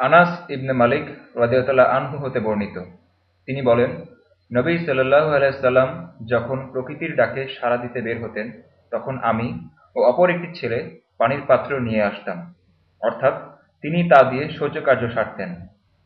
আনাস ইবনে মালিক রাদিয়াল্লাহ আনহু হতে বর্ণিত। তিনি বলেন, নবী সাল্লাল্লাহু আলাইসাল্লাম যখন প্রকৃতির ডাকে সাড়া দিতে বের হতেন, তখন আমি ও অপর একটি ছেলে পানির পাত্র নিয়ে আসতাম। অর্থাৎ তিনি তা দিয়ে শৌচকার্য সারতেন।